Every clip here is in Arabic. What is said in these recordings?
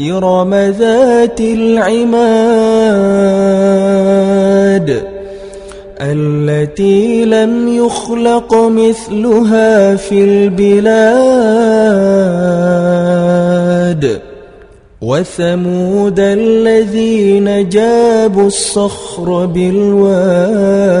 إرم ذات العماد التي لم يخلق مثلها في البلاد. وثمود الذين جابوا الصخر بالواد.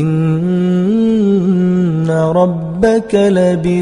إن ربك لبالمرصاد